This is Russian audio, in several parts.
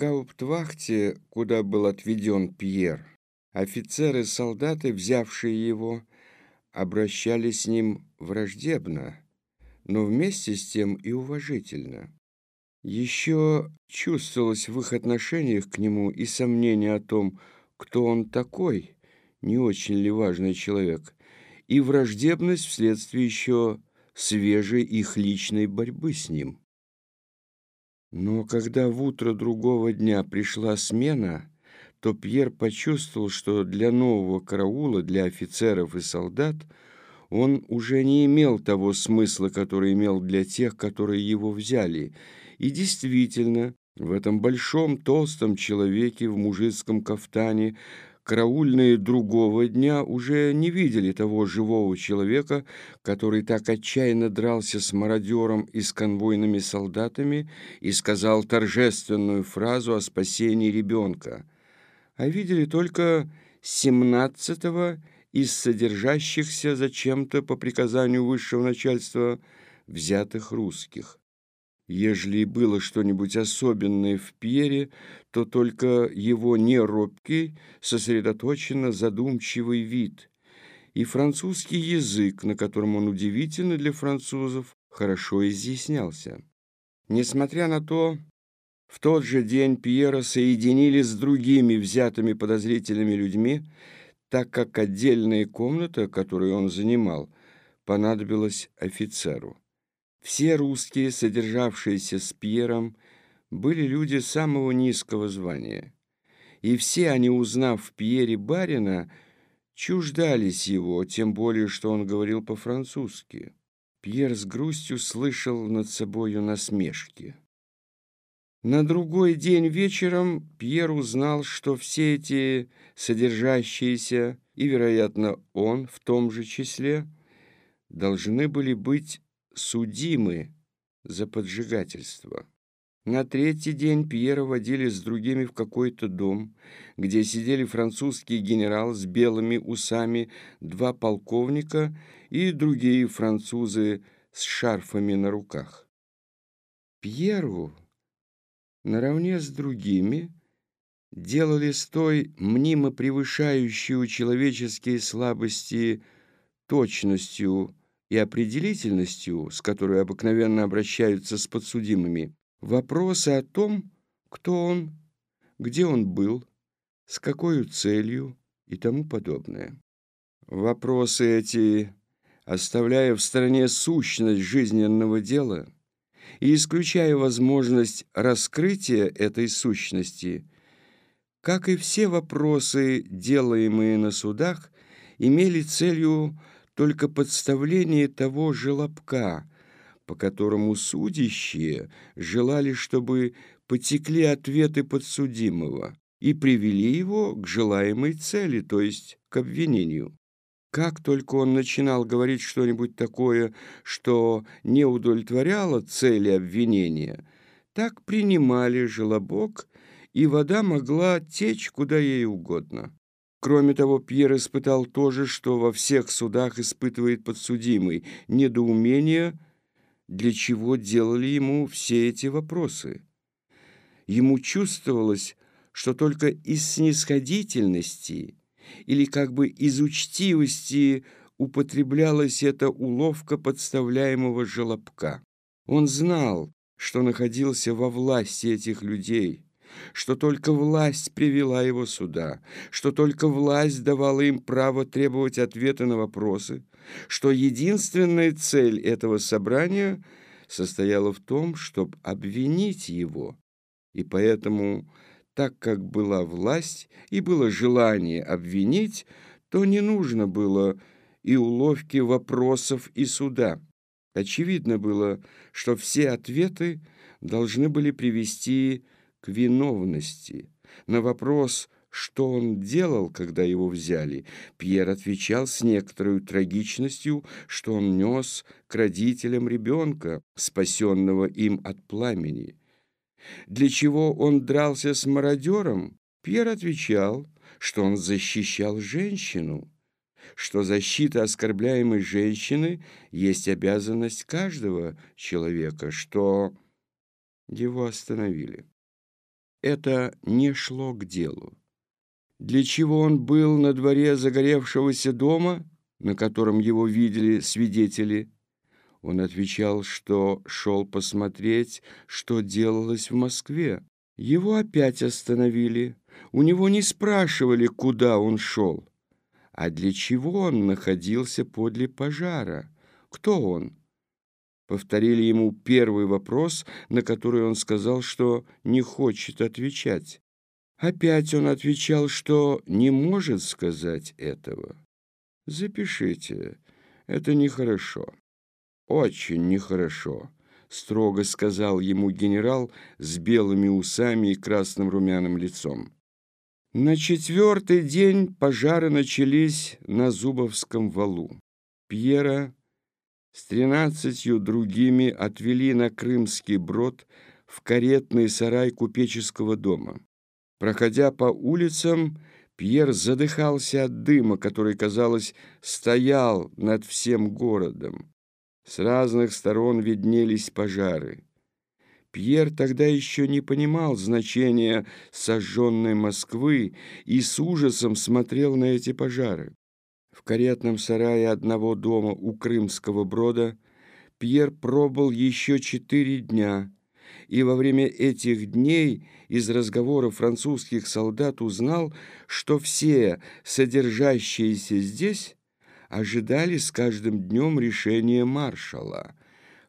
гауптвахте, куда был отведен Пьер, офицеры-солдаты, взявшие его, обращались с ним враждебно, но вместе с тем и уважительно. Еще чувствовалось в их отношениях к нему и сомнение о том, кто он такой, не очень ли важный человек, и враждебность вследствие еще свежей их личной борьбы с ним. Но когда в утро другого дня пришла смена, то Пьер почувствовал, что для нового караула, для офицеров и солдат, он уже не имел того смысла, который имел для тех, которые его взяли. И действительно, в этом большом толстом человеке в мужицком кафтане караульные другого дня уже не видели того живого человека, который так отчаянно дрался с мародером и с конвойными солдатами и сказал торжественную фразу о спасении ребенка, а видели только семнадцатого из содержащихся зачем-то по приказанию высшего начальства взятых русских. Ежели было что-нибудь особенное в Пьере, то только его неробкий, сосредоточенно задумчивый вид и французский язык, на котором он удивительно для французов хорошо изъяснялся. Несмотря на то, в тот же день Пьера соединили с другими взятыми подозрительными людьми, так как отдельная комната, которую он занимал, понадобилась офицеру. Все русские, содержавшиеся с Пьером, были люди самого низкого звания. И все они, узнав в Пьере барина, чуждались его, тем более, что он говорил по-французски. Пьер с грустью слышал над собою насмешки. На другой день вечером Пьер узнал, что все эти содержащиеся, и, вероятно, он в том же числе, должны были быть судимы за поджигательство. На третий день Пьера водили с другими в какой-то дом, где сидели французский генерал с белыми усами, два полковника и другие французы с шарфами на руках. Пьеру наравне с другими делали с той мнимо превышающей у человеческие слабости точностью и определительностью, с которой обыкновенно обращаются с подсудимыми, вопросы о том, кто он, где он был, с какой целью и тому подобное. Вопросы эти, оставляя в стороне сущность жизненного дела и исключая возможность раскрытия этой сущности, как и все вопросы, делаемые на судах, имели целью только подставление того желобка, по которому судящие желали, чтобы потекли ответы подсудимого и привели его к желаемой цели, то есть к обвинению. Как только он начинал говорить что-нибудь такое, что не удовлетворяло цели обвинения, так принимали желобок, и вода могла течь куда ей угодно. Кроме того, Пьер испытал то же, что во всех судах испытывает подсудимый – недоумение, для чего делали ему все эти вопросы. Ему чувствовалось, что только из снисходительности или как бы из учтивости употреблялась эта уловка подставляемого желобка. Он знал, что находился во власти этих людей – что только власть привела его сюда, что только власть давала им право требовать ответа на вопросы, что единственная цель этого собрания состояла в том, чтобы обвинить его. И поэтому, так как была власть и было желание обвинить, то не нужно было и уловки вопросов и суда. Очевидно было, что все ответы должны были привести к виновности. На вопрос, что он делал, когда его взяли, Пьер отвечал с некоторой трагичностью, что он нес к родителям ребенка, спасенного им от пламени. Для чего он дрался с мародером? Пьер отвечал, что он защищал женщину, что защита оскорбляемой женщины есть обязанность каждого человека, что его остановили. Это не шло к делу. Для чего он был на дворе загоревшегося дома, на котором его видели свидетели? Он отвечал, что шел посмотреть, что делалось в Москве. Его опять остановили. У него не спрашивали, куда он шел. А для чего он находился подле пожара? Кто он? Повторили ему первый вопрос, на который он сказал, что не хочет отвечать. Опять он отвечал, что не может сказать этого. «Запишите, это нехорошо, очень нехорошо», строго сказал ему генерал с белыми усами и красным румяным лицом. На четвертый день пожары начались на Зубовском валу. Пьера с тринадцатью другими отвели на Крымский брод в каретный сарай купеческого дома. Проходя по улицам, Пьер задыхался от дыма, который, казалось, стоял над всем городом. С разных сторон виднелись пожары. Пьер тогда еще не понимал значения сожженной Москвы и с ужасом смотрел на эти пожары. В каретном сарае одного дома у Крымского брода Пьер пробыл еще четыре дня, и во время этих дней из разговора французских солдат узнал, что все содержащиеся здесь ожидали с каждым днем решения маршала.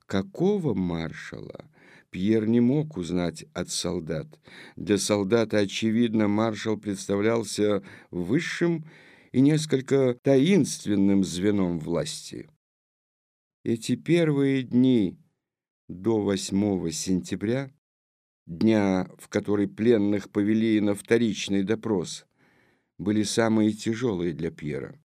Какого маршала? Пьер не мог узнать от солдат. Для солдата, очевидно, маршал представлялся высшим и несколько таинственным звеном власти. Эти первые дни до 8 сентября, дня, в который пленных повели на вторичный допрос, были самые тяжелые для Пьера.